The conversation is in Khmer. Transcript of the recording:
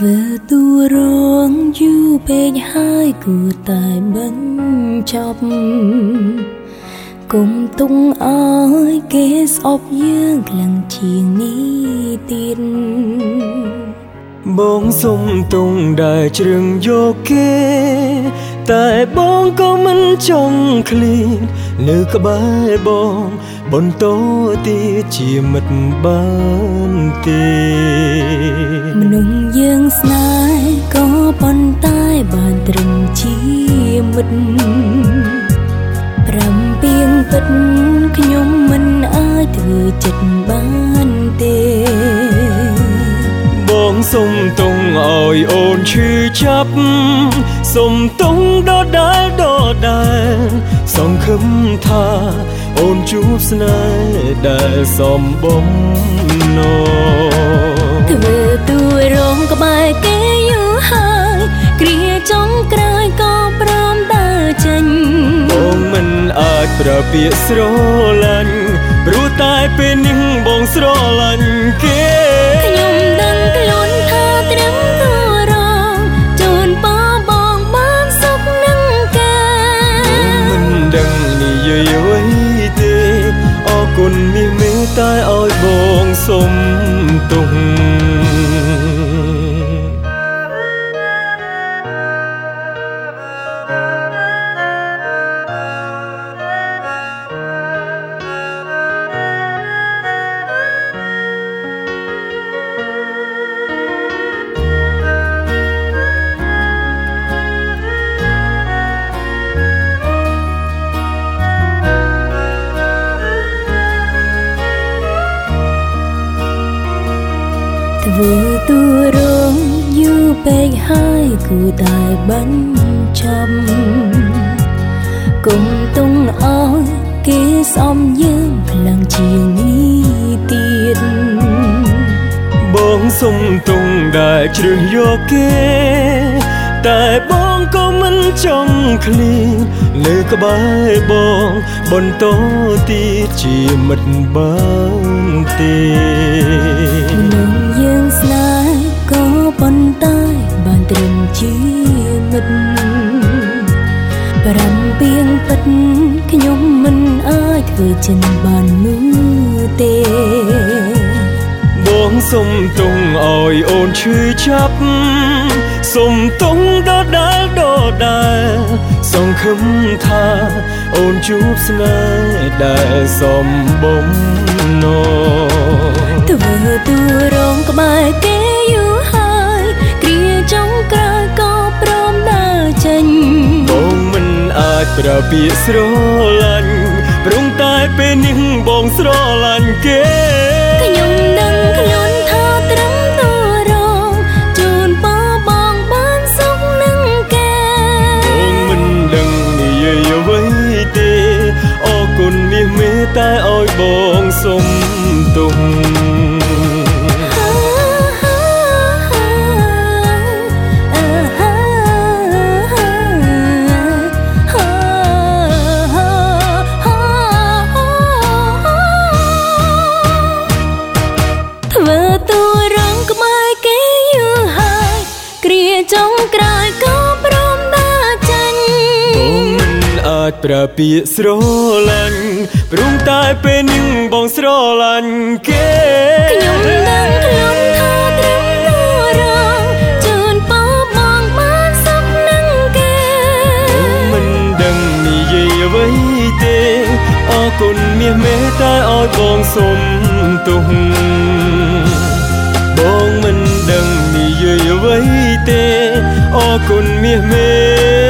ធ្វើទូរងយូរពេកហើយគួរតែបញ្ចប់គុំទុងអើយគេស្អប់យើងខ្លាំងជាងនេះទៀតបងសុំទុងដែលជ្រឹងយកគេ តែបងក៏មិនចង់ឃ្លៀន នៅក្បែរបងបន្តទៀតជាមិត្តបានទេមនុស្សយើងស្នេហ៍ក៏ប៉ុន្តែបានត្រឹមជាមិត្តប្រាំពីងពិតខ្ញុំមិនអាចធ្វើចិត្តបានទេបងសុំទុំឲ្យអូនឈឺចាប់សុំទុំដដែលដដែល សង្ឃឹមថាអូនជួបស្នេហ៍ដែលសំបំណធ្វើទួយរងក្បែរគេយូរហើយគ្រាចុងក្រោយក៏ព្រមដើរចេញបងមិនអាចប្រពាកស្រឡាញ់ព្រោះតែពេលនេះបងស្រឡាញ់គេ ប វើទូរងយូរពេកហើយគូតែបញ្ចប់គុំទុងអើយគេសំយើងខ្លាំងជាងនេះទៀតបងសុំទុងដែលជ្រើសយកគេ តែបងក៏មិនចង់ឃ្លៀងលើក្បែរបងបន្តទៀតជាមិត្តបានទេ ខ្ញុំមិនអាចធ្វើចិនបាននោះទេបងសុំទុំឲ្យអូនឈឺចាប់សុំទុំដដែលដដែលសង្ឃឹមថាអូនជួបស្នេហ៍ដែលសំបំណធ្អាចប្រពាកស្រឡាញ់ព្រមតែពេលនេះបងស្រឡាញ់គេ ចុងក្រោយក៏ព្រមដើរចាញ់បងមិនអាចប្រើពាក្យស្រឡាញ់ព្រមតែពេលនេះបងស្រឡាញ់គេខ្ញុំដឹងខ្លួនថាត្រឹមទូរងជូនប៉បងបានសុខនឹងគេមិនដឹងនិយាយអ្វីទេអរគុណមាសមេតែឲ្យបងសុំទុំបងមិនដឹងនិយាយអ្វីទេ អរគុណមាសមេ